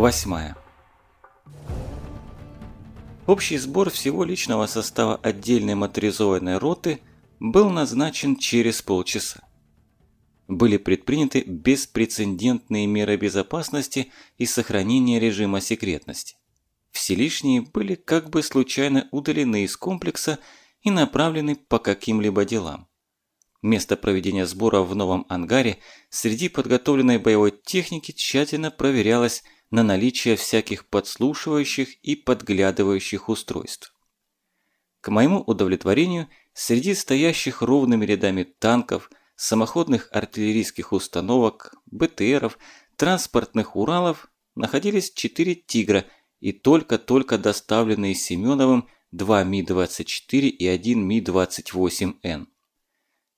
8 Общий сбор всего личного состава отдельной моторизованной роты был назначен через полчаса. Были предприняты беспрецедентные меры безопасности и сохранения режима секретности. Все лишние были как бы случайно удалены из комплекса и направлены по каким-либо делам. Место проведения сбора в новом ангаре среди подготовленной боевой техники тщательно проверялось на наличие всяких подслушивающих и подглядывающих устройств. К моему удовлетворению, среди стоящих ровными рядами танков, самоходных артиллерийских установок, БТРов, транспортных Уралов находились четыре «Тигра» и только-только доставленные Семеновым два Ми-24 и один Ми-28Н.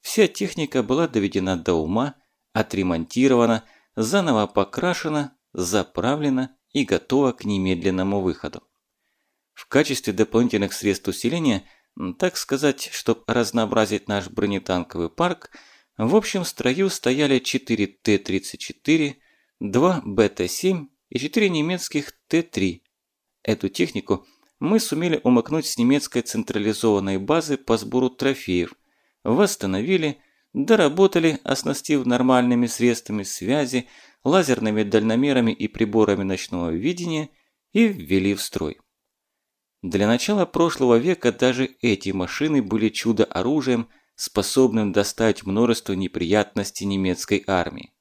Вся техника была доведена до ума, отремонтирована, заново покрашена, заправлена и готова к немедленному выходу. В качестве дополнительных средств усиления, так сказать, чтобы разнообразить наш бронетанковый парк, в общем строю стояли 4 Т-34, 2 БТ-7 и 4 немецких Т-3. Эту технику мы сумели умыкнуть с немецкой централизованной базы по сбору трофеев, восстановили, доработали, оснастив нормальными средствами связи, лазерными дальномерами и приборами ночного видения и ввели в строй. Для начала прошлого века даже эти машины были чудо-оружием, способным доставить множество неприятностей немецкой армии.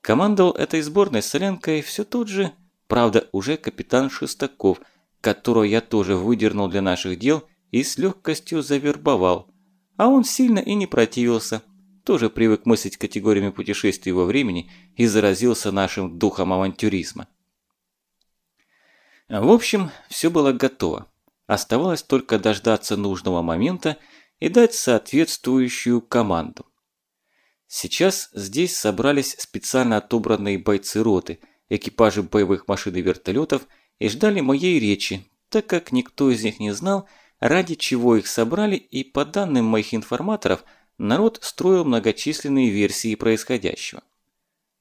Командовал этой сборной солянкой все тот же, правда уже капитан Шестаков, которого я тоже выдернул для наших дел и с легкостью завербовал, а он сильно и не противился, тоже привык мыслить категориями путешествий во времени и заразился нашим духом авантюризма. В общем, все было готово. Оставалось только дождаться нужного момента и дать соответствующую команду. Сейчас здесь собрались специально отобранные бойцы роты, экипажи боевых машин и вертолетов и ждали моей речи, так как никто из них не знал, ради чего их собрали, и по данным моих информаторов, народ строил многочисленные версии происходящего.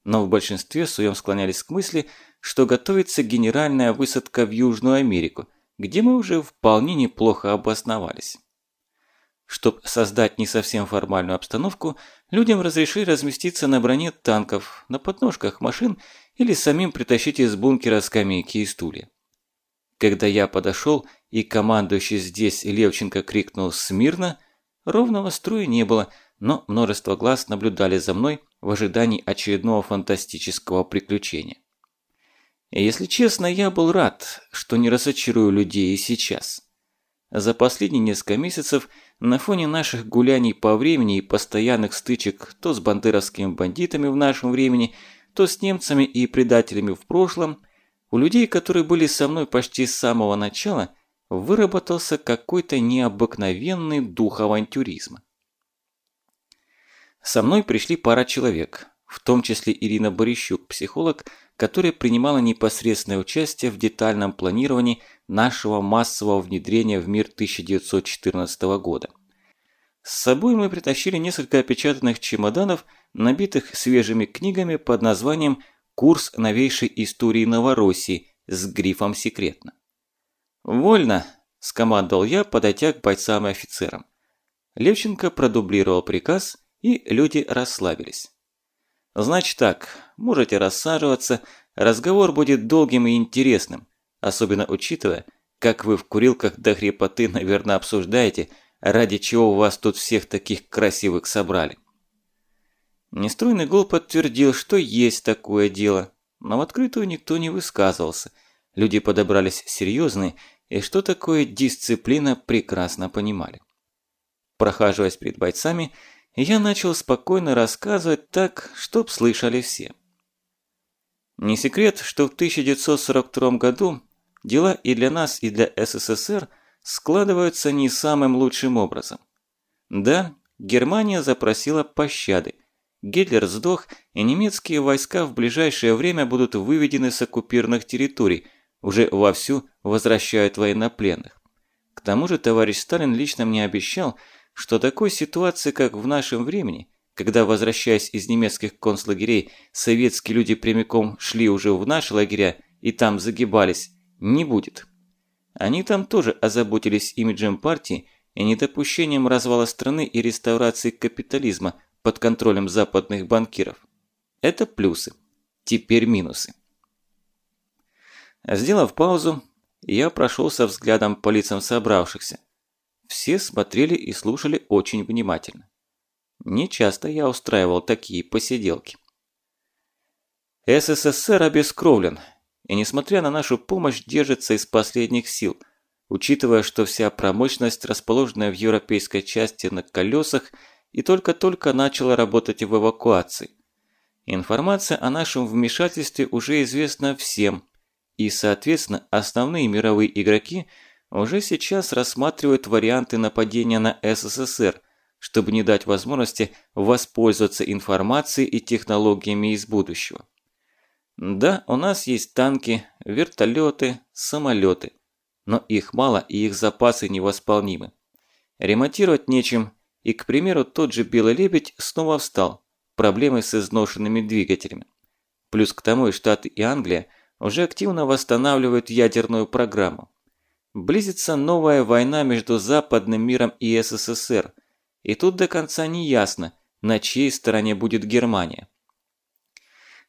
Но в большинстве своем склонялись к мысли, что готовится генеральная высадка в Южную Америку, где мы уже вполне неплохо обосновались. Чтобы создать не совсем формальную обстановку, людям разрешили разместиться на броне танков, на подножках машин или самим притащить из бункера скамейки и стулья. Когда я подошел и командующий здесь Левченко крикнул «Смирно!», ровного строя не было, но множество глаз наблюдали за мной в ожидании очередного фантастического приключения. Если честно, я был рад, что не разочарую людей и сейчас. За последние несколько месяцев на фоне наших гуляний по времени и постоянных стычек то с бандеровскими бандитами в нашем времени, то с немцами и предателями в прошлом, у людей, которые были со мной почти с самого начала – выработался какой-то необыкновенный дух авантюризма. Со мной пришли пара человек, в том числе Ирина Борищук, психолог, которая принимала непосредственное участие в детальном планировании нашего массового внедрения в мир 1914 года. С собой мы притащили несколько опечатанных чемоданов, набитых свежими книгами под названием «Курс новейшей истории Новороссии» с грифом «Секретно». «Вольно!» – скомандовал я, подойдя к бойцам и офицерам. Левченко продублировал приказ, и люди расслабились. «Значит так, можете рассаживаться, разговор будет долгим и интересным, особенно учитывая, как вы в курилках до хрипоты, наверное, обсуждаете, ради чего у вас тут всех таких красивых собрали». Нестройный гол подтвердил, что есть такое дело, но в открытую никто не высказывался – Люди подобрались серьезные и что такое дисциплина прекрасно понимали. Прохаживаясь перед бойцами, я начал спокойно рассказывать так, чтоб слышали все. Не секрет, что в 1942 году дела и для нас, и для СССР складываются не самым лучшим образом. Да, Германия запросила пощады. Гитлер сдох, и немецкие войска в ближайшее время будут выведены с оккупированных территорий – уже вовсю возвращают военнопленных. К тому же товарищ Сталин лично мне обещал, что такой ситуации, как в нашем времени, когда, возвращаясь из немецких концлагерей, советские люди прямиком шли уже в наши лагеря и там загибались, не будет. Они там тоже озаботились имиджем партии и недопущением развала страны и реставрации капитализма под контролем западных банкиров. Это плюсы. Теперь минусы. Сделав паузу, я прошелся взглядом по лицам собравшихся. Все смотрели и слушали очень внимательно. Не часто я устраивал такие посиделки. СССР обескровлен, и несмотря на нашу помощь держится из последних сил, учитывая, что вся промышленность, расположенная в европейской части на колесах, и только-только начала работать в эвакуации. Информация о нашем вмешательстве уже известна всем, и, соответственно, основные мировые игроки уже сейчас рассматривают варианты нападения на СССР – чтобы не дать возможности воспользоваться информацией и технологиями из будущего. Да, у нас есть танки, вертолеты, самолеты, но их мало и их запасы невосполнимы. Ремонтировать нечем, и, к примеру, тот же «Белый лебедь» снова встал, проблемы с изношенными двигателями. Плюс к тому и Штаты и Англия уже активно восстанавливают ядерную программу. Близится новая война между западным миром и СССР – и тут до конца не ясно, на чьей стороне будет Германия.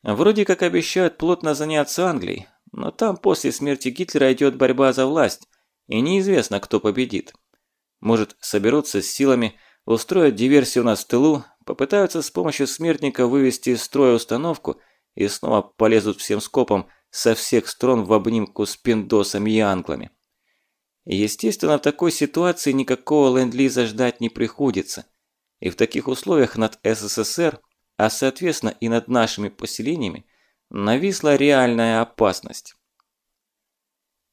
Вроде как обещают плотно заняться Англией, но там после смерти Гитлера идет борьба за власть, и неизвестно, кто победит. Может, соберутся с силами, устроят диверсию на тылу, попытаются с помощью смертника вывести из строя установку и снова полезут всем скопом со всех сторон в обнимку с пиндосами и англами. Естественно, в такой ситуации никакого ленд-лиза ждать не приходится. И в таких условиях над СССР, а соответственно и над нашими поселениями, нависла реальная опасность.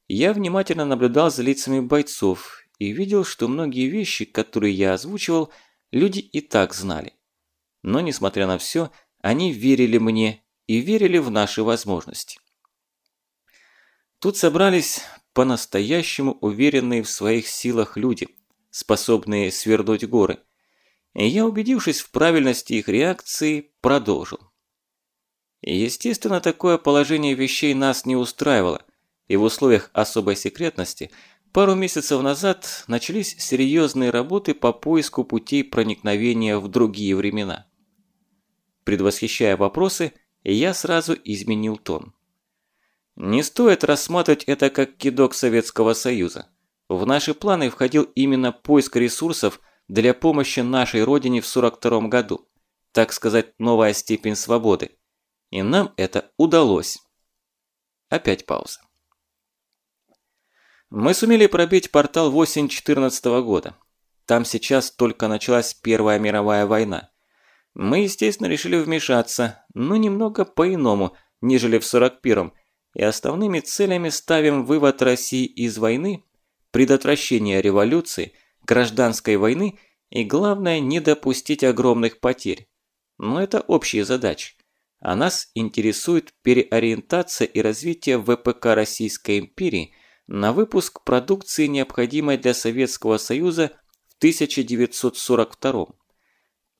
Я внимательно наблюдал за лицами бойцов и видел, что многие вещи, которые я озвучивал, люди и так знали. Но несмотря на все, они верили мне и верили в наши возможности. Тут собрались по-настоящему уверенные в своих силах люди, способные свернуть горы. И я, убедившись в правильности их реакции, продолжил. Естественно, такое положение вещей нас не устраивало, и в условиях особой секретности пару месяцев назад начались серьезные работы по поиску путей проникновения в другие времена. Предвосхищая вопросы, я сразу изменил тон. Не стоит рассматривать это как кидок Советского Союза. В наши планы входил именно поиск ресурсов для помощи нашей Родине в 42 году. Так сказать, новая степень свободы. И нам это удалось. Опять пауза. Мы сумели пробить портал в осень 14 года. Там сейчас только началась Первая мировая война. Мы, естественно, решили вмешаться, но немного по-иному, нежели в 41-м, и основными целями ставим вывод России из войны, предотвращение революции, гражданской войны и, главное, не допустить огромных потерь. Но это общие задачи. А нас интересует переориентация и развитие ВПК Российской империи на выпуск продукции, необходимой для Советского Союза в 1942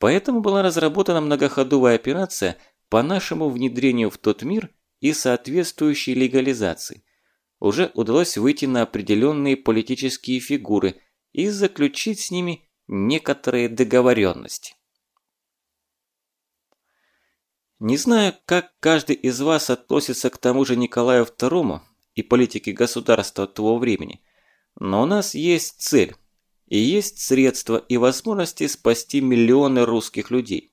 Поэтому была разработана многоходовая операция по нашему внедрению в тот мир – и соответствующей легализации. Уже удалось выйти на определенные политические фигуры и заключить с ними некоторые договоренности. Не знаю, как каждый из вас относится к тому же Николаю II и политике государства того времени, но у нас есть цель, и есть средства и возможности спасти миллионы русских людей.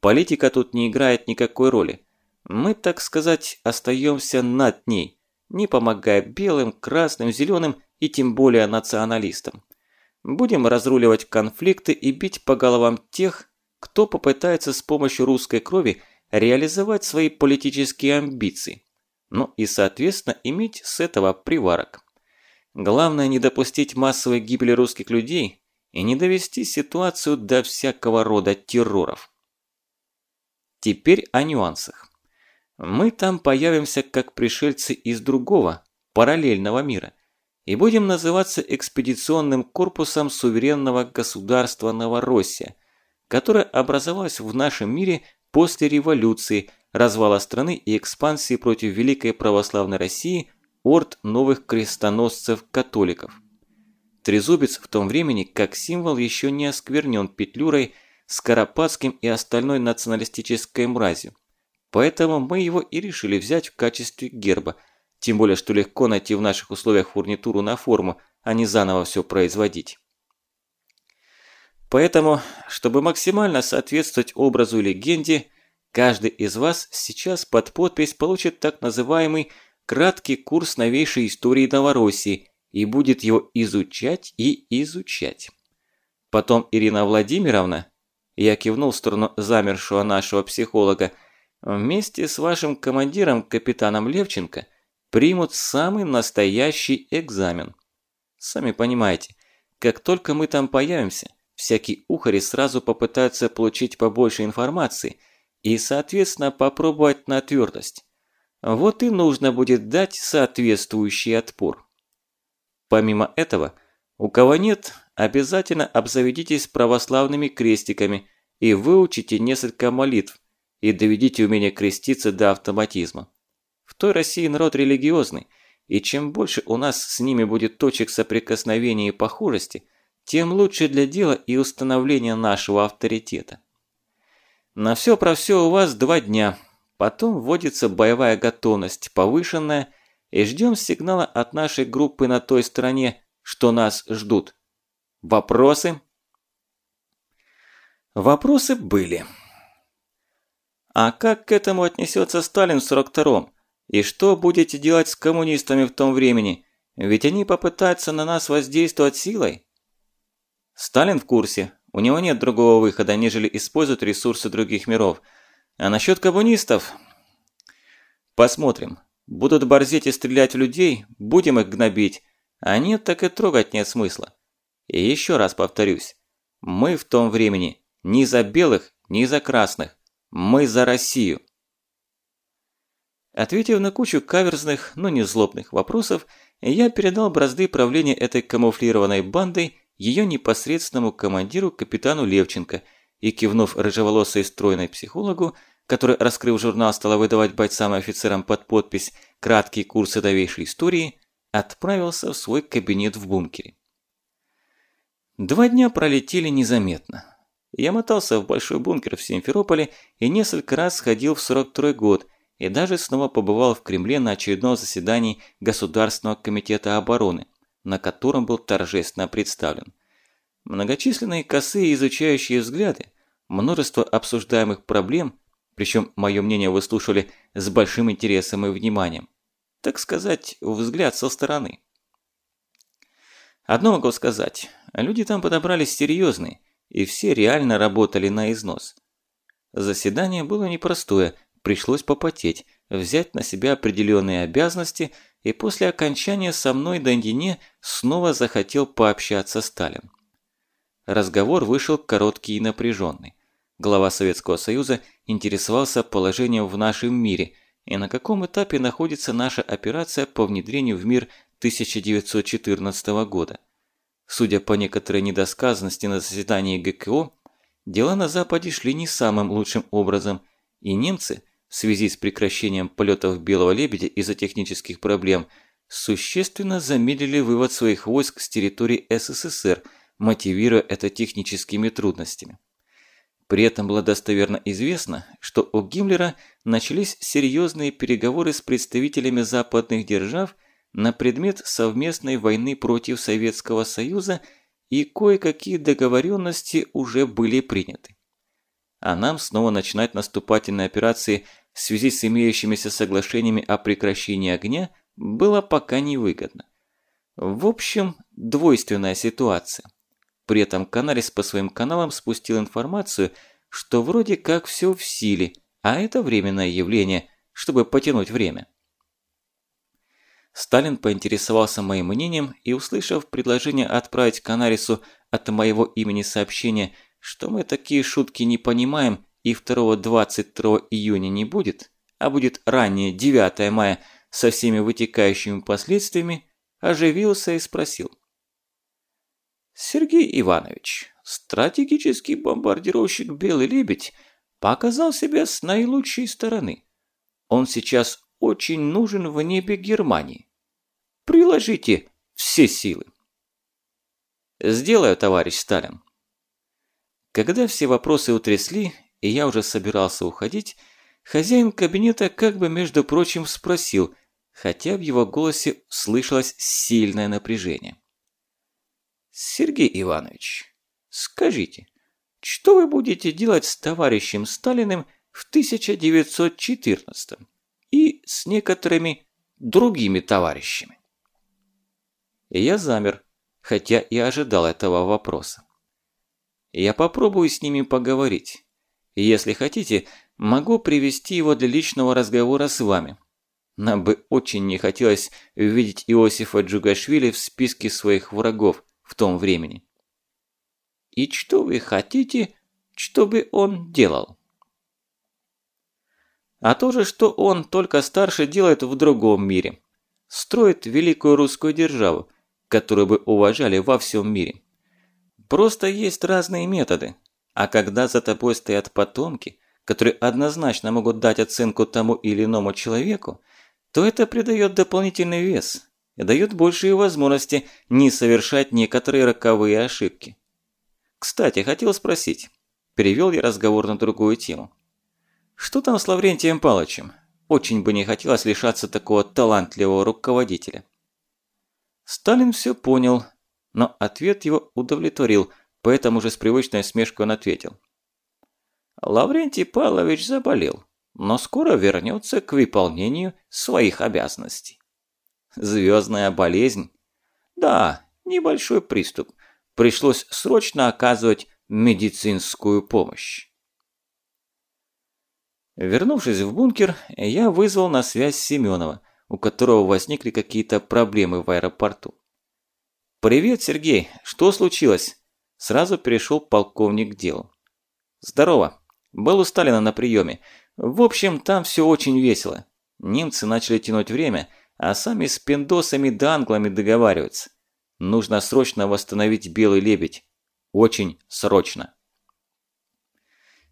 Политика тут не играет никакой роли. Мы, так сказать, остаемся над ней, не помогая белым, красным, зеленым и тем более националистам. Будем разруливать конфликты и бить по головам тех, кто попытается с помощью русской крови реализовать свои политические амбиции, ну и, соответственно, иметь с этого приварок. Главное не допустить массовой гибели русских людей и не довести ситуацию до всякого рода терроров. Теперь о нюансах. Мы там появимся как пришельцы из другого, параллельного мира, и будем называться экспедиционным корпусом суверенного государства Новороссия, которая образовалась в нашем мире после революции, развала страны и экспансии против Великой Православной России орд новых крестоносцев-католиков. Трезубец в том времени как символ еще не осквернен Петлюрой, Скоропадским и остальной националистической мразью. Поэтому мы его и решили взять в качестве герба, тем более что легко найти в наших условиях фурнитуру на форму, а не заново все производить. Поэтому, чтобы максимально соответствовать образу легенде, каждый из вас сейчас под подпись получит так называемый краткий курс новейшей истории Новороссии и будет его изучать и изучать. Потом Ирина Владимировна, я кивнул в сторону замершего нашего психолога, вместе с вашим командиром, капитаном Левченко, примут самый настоящий экзамен. Сами понимаете, как только мы там появимся, всякие ухари сразу попытаются получить побольше информации и, соответственно, попробовать на твердость. Вот и нужно будет дать соответствующий отпор. Помимо этого, у кого нет, обязательно обзаведитесь православными крестиками и выучите несколько молитв и доведите умение креститься до автоматизма. В той России народ религиозный, и чем больше у нас с ними будет точек соприкосновения и похожести – тем лучше для дела и установления нашего авторитета. На все про все у вас два дня. Потом вводится боевая готовность, повышенная, и ждем сигнала от нашей группы на той стороне, что нас ждут. Вопросы? Вопросы были. А как к этому отнесется Сталин в 42-м? И что будете делать с коммунистами в том времени? Ведь они попытаются на нас воздействовать силой. Сталин в курсе. У него нет другого выхода, нежели использовать ресурсы других миров. А насчет коммунистов... Посмотрим. Будут борзеть и стрелять в людей, будем их гнобить. А нет, так и трогать нет смысла. И еще раз повторюсь. Мы в том времени ни за белых, ни за красных. Мы за Россию. Ответив на кучу каверзных, но не злобных вопросов, я передал бразды правления этой камуфлированной бандой ее непосредственному командиру капитану Левченко и, кивнув рыжеволосой стройной психологу, который, раскрыв журнал, стала выдавать бойцам и офицерам под подпись «Краткие курсы новейшей истории», отправился в свой кабинет в бункере. Два дня пролетели незаметно. Я мотался в большой бункер в Симферополе и несколько раз сходил в 43 год и даже снова побывал в Кремле на очередном заседании Государственного комитета обороны – на котором был торжественно представлен. Многочисленные косые изучающие взгляды, множество обсуждаемых проблем, причем мое мнение выслушали с большим интересом и вниманием. Так сказать, взгляд со стороны. Одно могу сказать, люди там подобрались серьезные, и все реально работали на износ. Заседание было непростое, пришлось попотеть, взять на себя определенные обязанности – и после окончания со мной наедине снова захотел пообщаться Сталин. Разговор вышел короткий и напряженный. Глава Советского Союза интересовался положением в нашем мире и на каком этапе находится наша операция по внедрению в мир 1914 года. Судя по некоторой недосказанности на заседании ГКО, дела на Западе шли не самым лучшим образом, и немцы в связи с прекращением полетов Белого Лебедя из-за технических проблем существенно замедлили вывод своих войск с территории СССР, мотивируя это техническими трудностями. При этом было достоверно известно, что у Гиммлера начались серьезные переговоры с представителями западных держав на предмет совместной войны против Советского Союза и кое-какие договоренности уже были приняты. А нам снова начинать наступательные операции в связи с имеющимися соглашениями о прекращении огня было пока невыгодно. В общем, двойственная ситуация. При этом Канарис по своим каналам спустил информацию, что вроде как все в силе, а это временное явление, чтобы потянуть время. Сталин поинтересовался моим мнением и, услышав предложение отправить Канарису от моего имени сообщение, что мы такие шутки не понимаем и 2-22 июня не будет, а будет ранее 9 мая со всеми вытекающими последствиями, оживился и спросил. Сергей Иванович, стратегический бомбардировщик «Белый лебедь» показал себя с наилучшей стороны. Он сейчас очень нужен в небе Германии. Приложите все силы. Сделаю, товарищ Сталин. Когда все вопросы утрясли, и я уже собирался уходить, хозяин кабинета как бы, между прочим, спросил, хотя в его голосе слышалось сильное напряжение. «Сергей Иванович, скажите, что вы будете делать с товарищем Сталиным в 1914 и с некоторыми другими товарищами?» И я замер, хотя и ожидал этого вопроса. Я попробую с ними поговорить. Если хотите, могу привести его для личного разговора с вами. Нам бы очень не хотелось увидеть Иосифа Джугашвили в списке своих врагов в том времени. И что вы хотите, чтобы он делал? А то же, что он только старше делает в другом мире. Строит великую русскую державу, которую бы уважали во всем мире. Просто есть разные методы. А когда за тобой стоят потомки, которые однозначно могут дать оценку тому или иному человеку, то это придает дополнительный вес и дает большие возможности не совершать некоторые роковые ошибки. Кстати, хотел спросить. Перевел я разговор на другую тему. Что там с Лаврентием Палычем? Очень бы не хотелось лишаться такого талантливого руководителя. Сталин все понял, но ответ его удовлетворил, поэтому же с привычной смешкой он ответил. Лаврентий Павлович заболел, но скоро вернется к выполнению своих обязанностей. Звездная болезнь? Да, небольшой приступ. Пришлось срочно оказывать медицинскую помощь. Вернувшись в бункер, я вызвал на связь Семенова, у которого возникли какие-то проблемы в аэропорту. «Привет, Сергей! Что случилось?» Сразу перешел полковник к делу. «Здорово. Был у Сталина на приеме. В общем, там все очень весело. Немцы начали тянуть время, а сами с пиндосами да англами договариваются. Нужно срочно восстановить Белый Лебедь. Очень срочно».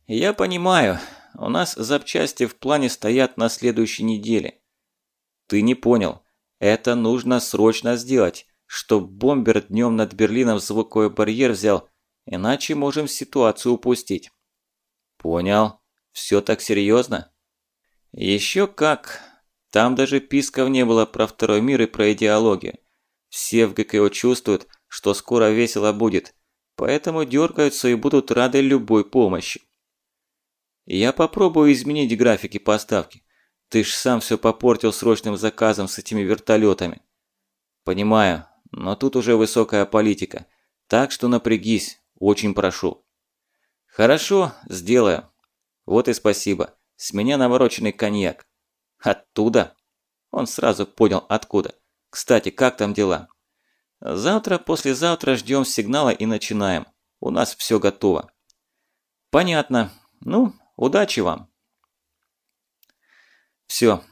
«Я понимаю. У нас запчасти в плане стоят на следующей неделе. Ты не понял. Это нужно срочно сделать, чтоб бомбер днем над Берлином звуковой барьер взял, иначе можем ситуацию упустить. Понял. Все так серьезно? Еще как. Там даже писков не было про второй мир и про идеологию. Все в ГКО чувствуют, что скоро весело будет, поэтому дергаются и будут рады любой помощи. Я попробую изменить графики поставки. Ты ж сам все попортил срочным заказом с этими вертолетами. Понимаю, но тут уже высокая политика. Так что напрягись, очень прошу. Хорошо, сделаю. Вот и спасибо. С меня навороченный коньяк. Оттуда? Он сразу понял, откуда. Кстати, как там дела? Завтра, послезавтра ждем сигнала и начинаем. У нас все готово. Понятно. Ну, удачи вам. Все.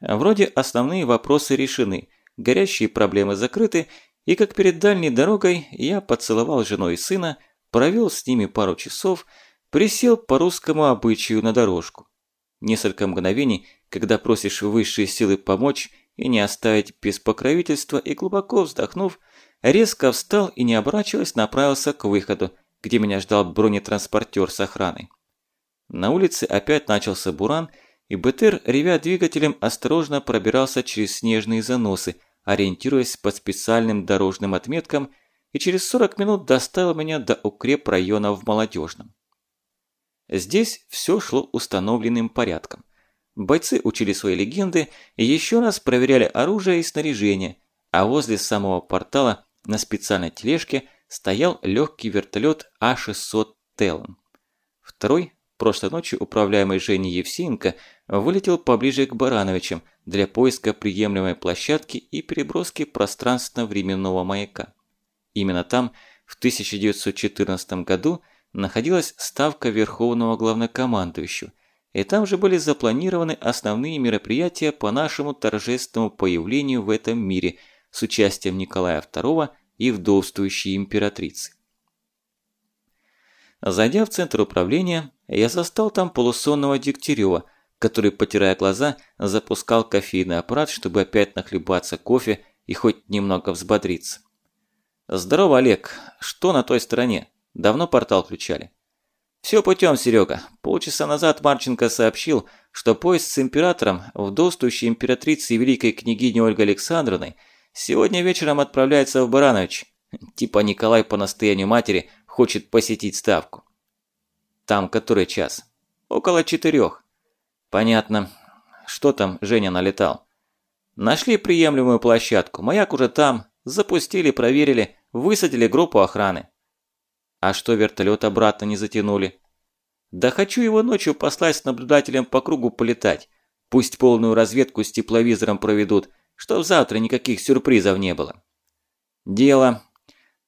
Вроде основные вопросы решены, горящие проблемы закрыты, и как перед дальней дорогой я поцеловал жену и сына, провел с ними пару часов, присел по русскому обычаю на дорожку. Несколько мгновений, когда просишь высшие силы помочь и не оставить без покровительства, и глубоко вздохнув, резко встал и не оборачиваясь направился к выходу, где меня ждал бронетранспортер с охраной. На улице опять начался буран, и БТР, ревя двигателем, осторожно пробирался через снежные заносы, ориентируясь по специальным дорожным отметкам, и через 40 минут доставил меня до укрепрайона в Молодежном. Здесь все шло установленным порядком. Бойцы учили свои легенды и еще раз проверяли оружие и снаряжение, а возле самого портала на специальной тележке стоял легкий вертолет А-600 Телон. Второй прошлой ночью управляемый Женей Евсеенко вылетел поближе к Барановичам для поиска приемлемой площадки и переброски пространственно-временного маяка. Именно там в 1914 году находилась ставка Верховного Главнокомандующего, и там же были запланированы основные мероприятия по нашему торжественному появлению в этом мире с участием Николая II и вдовствующей императрицы. Зайдя в центр управления, я застал там полусонного Дегтярева, который, потирая глаза, запускал кофейный аппарат, чтобы опять нахлебаться кофе и хоть немного взбодриться. «Здорово, Олег. Что на той стороне? Давно портал включали?» «Все путем, Серега. Полчаса назад Марченко сообщил, что поезд с императором, вдовствующей императрицей великой княгиней Ольгой Александровной, сегодня вечером отправляется в Баранович. Типа Николай по настоянию матери хочет посетить ставку. Там который час? Около четырех. Понятно. Что там Женя налетал? Нашли приемлемую площадку. Маяк уже там. Запустили, проверили, высадили группу охраны. А что вертолет обратно не затянули? Да хочу его ночью послать с наблюдателем по кругу полетать. Пусть полную разведку с тепловизором проведут, чтоб завтра никаких сюрпризов не было. Дело.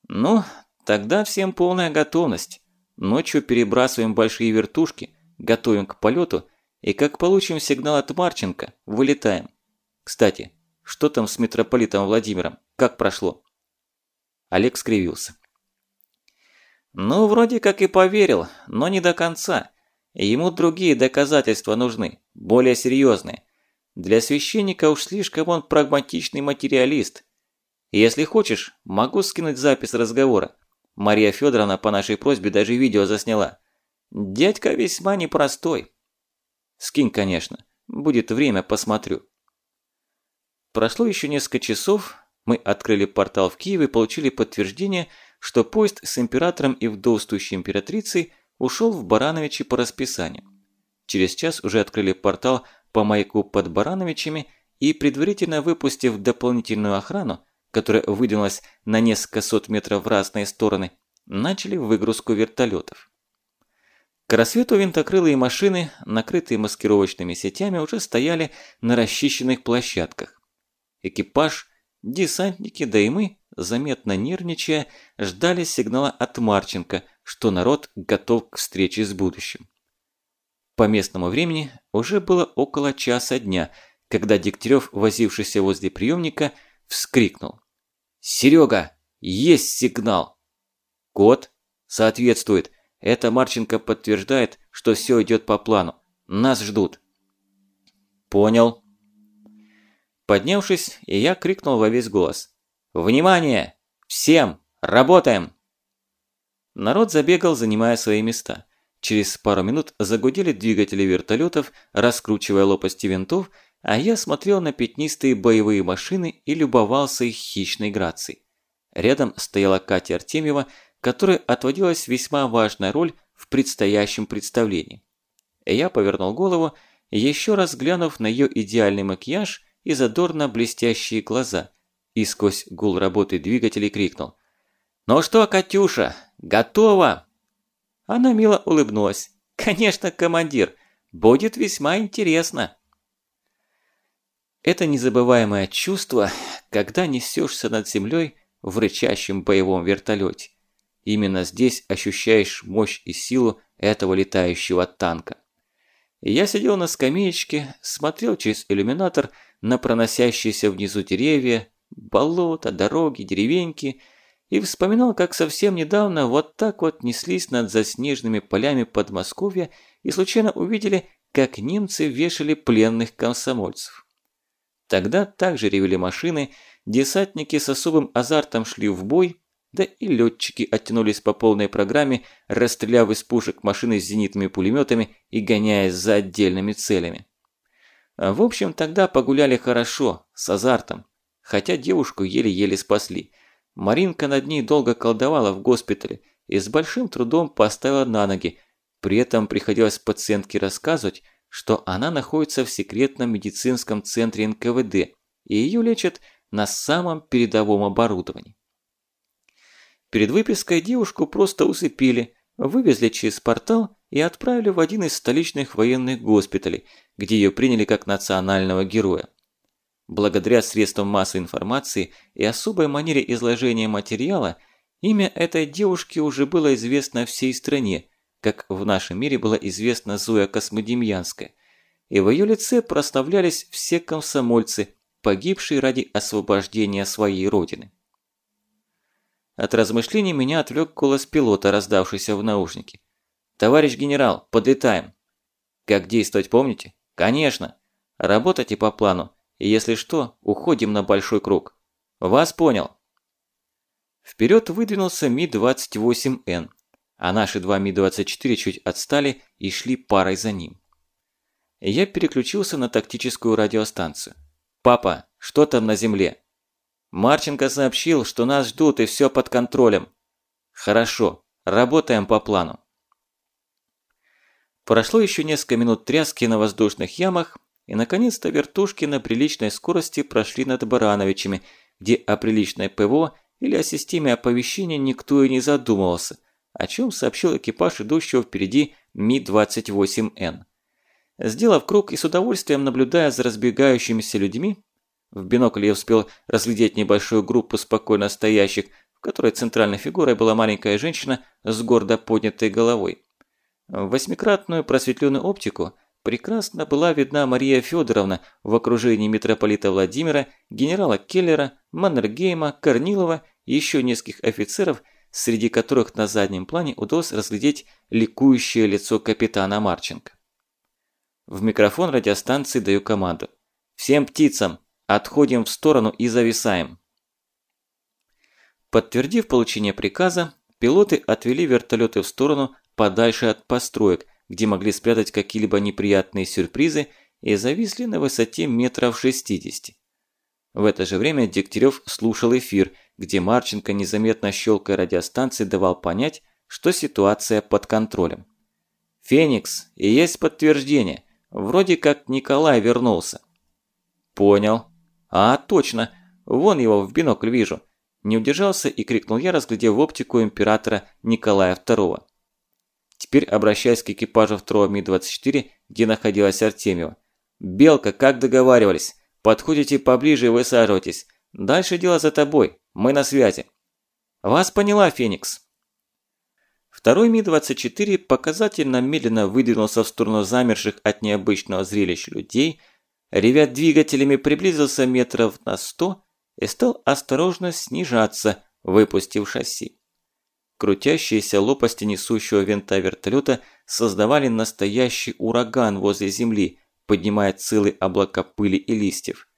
Ну, Тогда всем полная готовность. Ночью перебрасываем большие вертушки, готовим к полету, и как получим сигнал от Марченко, вылетаем. Кстати, что там с митрополитом Владимиром? Как прошло? Олег скривился. Ну, вроде как и поверил, но не до конца. Ему другие доказательства нужны, более серьезные. Для священника уж слишком он прагматичный материалист. Если хочешь, могу скинуть запись разговора. Мария Федоровна по нашей просьбе даже видео засняла. Дядька весьма непростой. Скинь, конечно. Будет время, посмотрю. Прошло еще несколько часов, мы открыли портал в Киеве и получили подтверждение, что поезд с императором и вдовствующей императрицей ушел в Барановичи по расписанию. Через час уже открыли портал по маяку под Барановичами и, предварительно выпустив дополнительную охрану, которая выдвинулась на несколько сот метров в разные стороны, начали выгрузку вертолетов. К рассвету винтокрылые машины, накрытые маскировочными сетями, уже стояли на расчищенных площадках. Экипаж, десантники, да и мы, заметно нервничая, ждали сигнала от Марченко, что народ готов к встрече с будущим. По местному времени уже было около часа дня, когда Дегтярев, возившийся возле приемника, вскрикнул. «Серега, есть сигнал!» «Код?» «Соответствует. Это Марченко подтверждает, что все идет по плану. Нас ждут». «Понял». Поднявшись, я крикнул во весь голос. «Внимание! Всем! Работаем!» Народ забегал, занимая свои места. Через пару минут загудели двигатели вертолетов, раскручивая лопасти винтов а я смотрел на пятнистые боевые машины и любовался их хищной грацией. Рядом стояла Катя Артемьева, которой отводилась весьма важная роль в предстоящем представлении. Я повернул голову, еще раз глянув на ее идеальный макияж и задорно блестящие глаза, и сквозь гул работы двигателей крикнул. «Ну что, Катюша, готова?» Она мило улыбнулась. «Конечно, командир, будет весьма интересно». Это незабываемое чувство, когда несешься над землей в рычащем боевом вертолете. Именно здесь ощущаешь мощь и силу этого летающего танка. Я сидел на скамеечке, смотрел через иллюминатор на проносящиеся внизу деревья, болота, дороги, деревеньки и вспоминал, как совсем недавно вот так вот неслись над заснеженными полями Подмосковья и случайно увидели, как немцы вешали пленных комсомольцев. Тогда также ревели машины, десантники с особым азартом шли в бой, да и летчики оттянулись по полной программе, расстреляв из пушек машины с зенитными пулеметами и гоняясь за отдельными целями. В общем, тогда погуляли хорошо, с азартом, хотя девушку еле-еле спасли. Маринка над ней долго колдовала в госпитале и с большим трудом поставила на ноги, при этом приходилось пациентке рассказывать, что она находится в секретном медицинском центре НКВД и ее лечат на самом передовом оборудовании. Перед выпиской девушку просто усыпили, вывезли через портал и отправили в один из столичных военных госпиталей, где ее приняли как национального героя. Благодаря средствам массовой информации и особой манере изложения материала, имя этой девушки уже было известно всей стране, как в нашем мире была известна Зоя Космодемьянская, и в ее лице прославлялись все комсомольцы, погибшие ради освобождения своей родины. От размышлений меня отвлек голос пилота, раздавшийся в наушнике. «Товарищ генерал, подлетаем!» «Как действовать, помните?» «Конечно! Работайте по плану, и если что, уходим на большой круг. Вас понял!» Вперед выдвинулся Ми-28Н, а наши два Ми-24 чуть отстали и шли парой за ним. Я переключился на тактическую радиостанцию. «Папа, что там на земле?» Марченко сообщил, что нас ждут и все под контролем. Хорошо, работаем по плану. Прошло еще несколько минут тряски на воздушных ямах, и наконец-то вертушки на приличной скорости прошли над Барановичами, где о приличной ПВО или о системе оповещения никто и не задумывался, о чем сообщил экипаж идущего впереди Ми-28Н. Сделав круг и с удовольствием наблюдая за разбегающимися людьми, в бинокль я успел разглядеть небольшую группу спокойно стоящих, в которой центральной фигурой была маленькая женщина с гордо поднятой головой. В восьмикратную просветленную оптику прекрасно была видна Мария Федоровна в окружении митрополита Владимира, генерала Келлера, Маннергейма, Корнилова и еще нескольких офицеров, среди которых на заднем плане удалось разглядеть ликующее лицо капитана Марченко. В микрофон радиостанции даю команду. «Всем птицам! Отходим в сторону и зависаем. Подтвердив получение приказа, пилоты отвели вертолеты в сторону подальше от построек, где могли спрятать какие-либо неприятные сюрпризы и зависли на высоте метров 60. В это же время Дегтярев слушал эфир, где Марченко, незаметно щелкая радиостанции, давал понять, что ситуация под контролем. «Феникс, и есть подтверждение. Вроде как Николай вернулся». «Понял», «А, точно! Вон его в бинокль вижу!» Не удержался и крикнул я, разглядев в оптику императора Николая II. Теперь обращаясь к экипажу второго Ми-24, где находилась Артемьева. «Белка, как договаривались, подходите поближе и высаживайтесь. Дальше дело за тобой, мы на связи». «Вас поняла, Феникс». Второй Ми-24 показательно медленно выдвинулся в сторону замерших от необычного зрелища людей – ревя двигателями, приблизился метров на сто и стал осторожно снижаться, выпустив шасси. Крутящиеся лопасти несущего винта вертолета создавали настоящий ураган возле земли, поднимая целые облака пыли и листьев.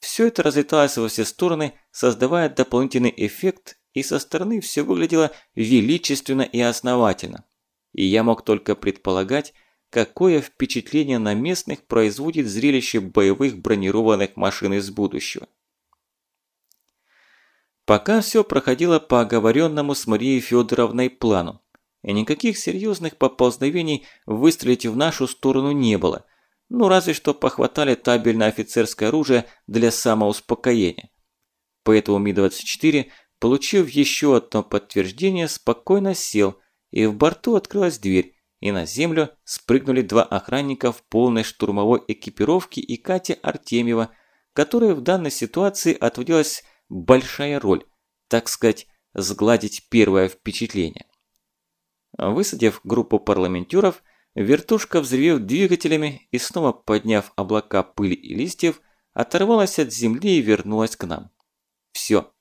Все это разлеталось во все стороны, создавая дополнительный эффект, и со стороны все выглядело величественно и основательно. И я мог только предполагать, какое впечатление на местных производит зрелище боевых бронированных машин из будущего. Пока все проходило по оговоренному с Марией Федоровной плану, и никаких серьезных поползновений выстрелить в нашу сторону не было, ну разве что похватали табельное офицерское оружие для самоуспокоения. Поэтому Ми-24, получив еще одно подтверждение, спокойно сел, и в борту открылась дверь, и на землю спрыгнули два охранника в полной штурмовой экипировке и Катя Артемьева, которой в данной ситуации отводилась большая роль, так сказать, сгладить первое впечатление. Высадив группу парламентеров, вертушка, взревев двигателями и снова подняв облака пыли и листьев, оторвалась от земли и вернулась к нам. Все,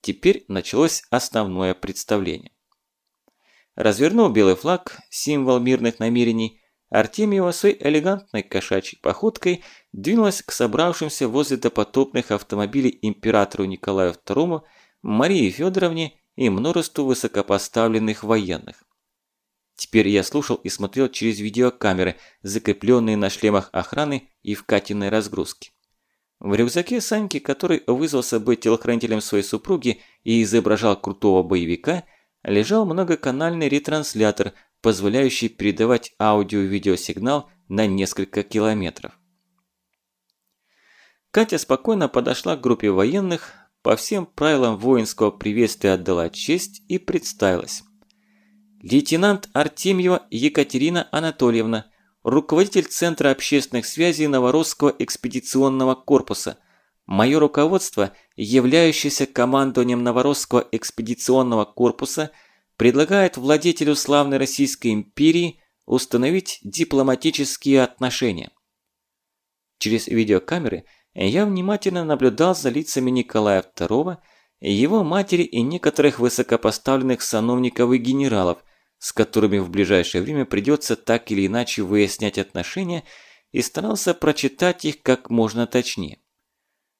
теперь началось основное представление. Развернув белый флаг, символ мирных намерений, Артемьева своей элегантной кошачьей походкой двинулась к собравшимся возле допотопных автомобилей императору Николаю II, Марии Федоровне и множеству высокопоставленных военных. Теперь я слушал и смотрел через видеокамеры, закрепленные на шлемах охраны и в Катиной разгрузке. В рюкзаке Саньки, который вызвался быть телохранителем своей супруги и изображал крутого боевика – лежал многоканальный ретранслятор, позволяющий передавать аудио-видеосигнал на несколько километров. Катя спокойно подошла к группе военных, по всем правилам воинского приветствия отдала честь и представилась. Лейтенант Артемьева Екатерина Анатольевна, руководитель Центра общественных связей Новоросского экспедиционного корпуса – Мое руководство, являющееся командованием Новоросского экспедиционного корпуса, предлагает владетелю славной Российской империи установить дипломатические отношения. Через видеокамеры я внимательно наблюдал за лицами Николая II его матери и некоторых высокопоставленных сановников и генералов, с которыми в ближайшее время придется так или иначе выяснять отношения, и старался прочитать их как можно точнее.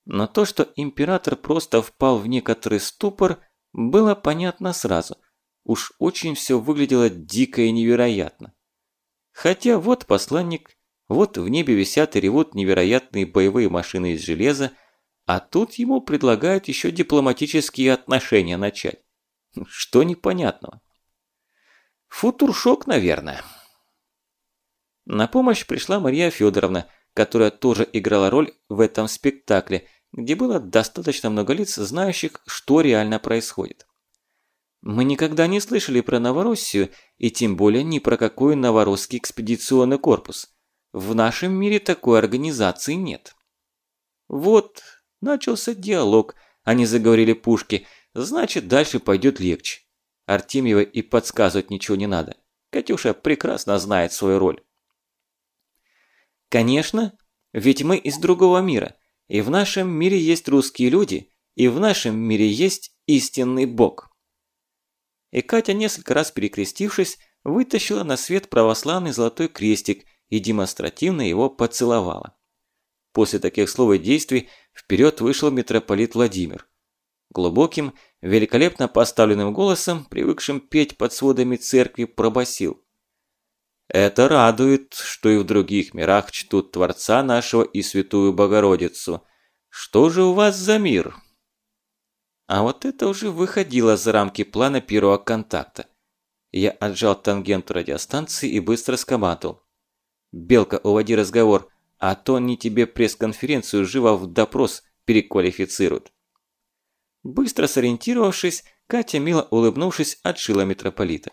Но то, что император просто впал в некоторый ступор, было понятно сразу. Уж очень все выглядело дико и невероятно. Хотя вот посланник, вот в небе висят и ревут невероятные боевые машины из железа, а тут ему предлагают еще дипломатические отношения начать. Что непонятного? Футуршок, наверное. На помощь пришла Мария Федоровна, которая тоже играла роль в этом спектакле, где было достаточно много лиц, знающих, что реально происходит. Мы никогда не слышали про Новороссию, и тем более ни про какой Новоросский экспедиционный корпус. В нашем мире такой организации нет. Вот, начался диалог, они заговорили пушки, значит дальше пойдет легче. Артемьевой и подсказывать ничего не надо. Катюша прекрасно знает свою роль. Конечно, ведь мы из другого мира, и в нашем мире есть русские люди, и в нашем мире есть истинный Бог. И Катя, несколько раз перекрестившись, вытащила на свет православный золотой крестик и демонстративно его поцеловала. После таких слов и действий вперед вышел митрополит Владимир. Глубоким, великолепно поставленным голосом, привыкшим петь под сводами церкви, пробасил. Это радует, что и в других мирах чтут Творца нашего и Святую Богородицу. Что же у вас за мир? А вот это уже выходило за рамки плана первого контакта. Я отжал тангенту радиостанции и быстро скомандовал. «Белка, уводи разговор, а то они тебе пресс-конференцию живо в допрос переквалифицируют». Быстро сориентировавшись, Катя, мило улыбнувшись, отшила митрополита.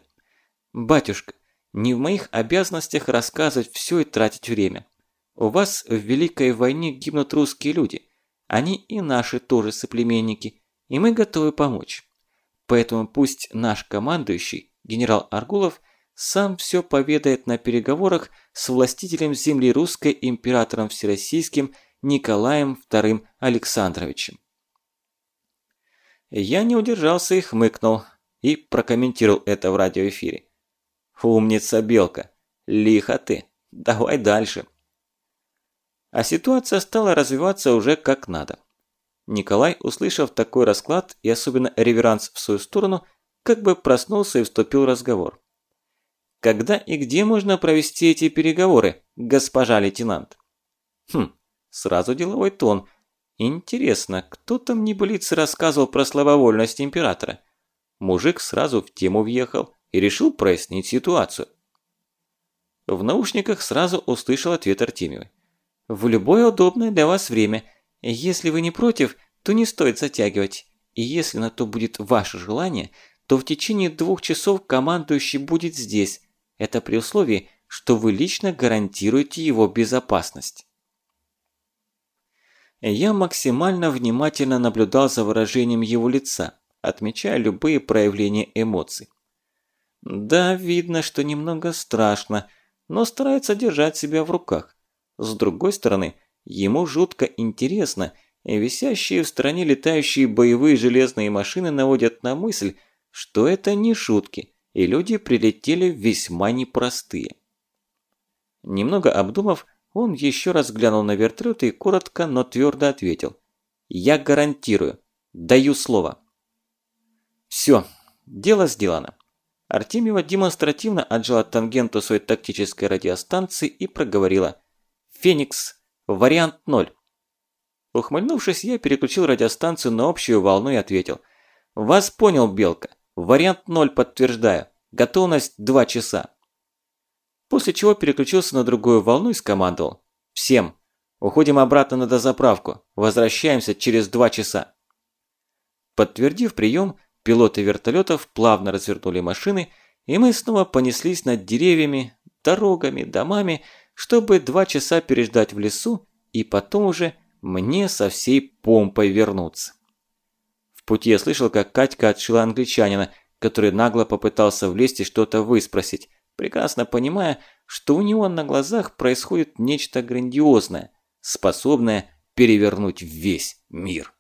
«Батюшка, не в моих обязанностях рассказывать все и тратить время. У вас в Великой войне гибнут русские люди. Они и наши тоже соплеменники, и мы готовы помочь. Поэтому пусть наш командующий, генерал Аргулов, сам все поведает на переговорах с властителем земли русской императором всероссийским Николаем II Александровичем. Я не удержался и хмыкнул, и прокомментировал это в радиоэфире. Умница, Белка. Лихо ты. Давай дальше. А ситуация стала развиваться уже как надо. Николай, услышав такой расклад и особенно реверанс в свою сторону, как бы проснулся и вступил в разговор. «Когда и где можно провести эти переговоры, госпожа лейтенант?» «Хм, сразу деловой тон. Интересно, кто там небылицы рассказывал про слабовольность императора?» Мужик сразу в тему въехал и решил прояснить ситуацию. В наушниках сразу услышал ответ Артемьевой. «В любое удобное для вас время. Если вы не против, то не стоит затягивать. И если на то будет ваше желание, то в течение двух часов командующий будет здесь. Это при условии, что вы лично гарантируете его безопасность». Я максимально внимательно наблюдал за выражением его лица, отмечая любые проявления эмоций. Да, видно, что немного страшно, но старается держать себя в руках. С другой стороны, ему жутко интересно, и висящие в стороне летающие боевые железные машины наводят на мысль, что это не шутки, и люди прилетели весьма непростые. Немного обдумав, он еще раз глянул на вертолет и коротко, но твердо ответил. «Я гарантирую. Даю слово». «Все, дело сделано. Артемьева демонстративно отжала тангенту своей тактической радиостанции и проговорила «Феникс, вариант 0». Ухмыльнувшись, я переключил радиостанцию на общую волну и ответил «Вас понял, Белка. Вариант 0 подтверждаю. Готовность 2 часа». После чего переключился на другую волну и скомандовал «Всем, уходим обратно на дозаправку. Возвращаемся через 2 часа». Подтвердив прием, Пилоты вертолетов плавно развернули машины, и мы снова понеслись над деревьями, дорогами, домами, чтобы два часа переждать в лесу и потом уже мне со всей помпой вернуться. В пути я слышал, как Катька отшила англичанина, который нагло попытался влезть и что-то выспросить, прекрасно понимая, что у него на глазах происходит нечто грандиозное, способное перевернуть весь мир.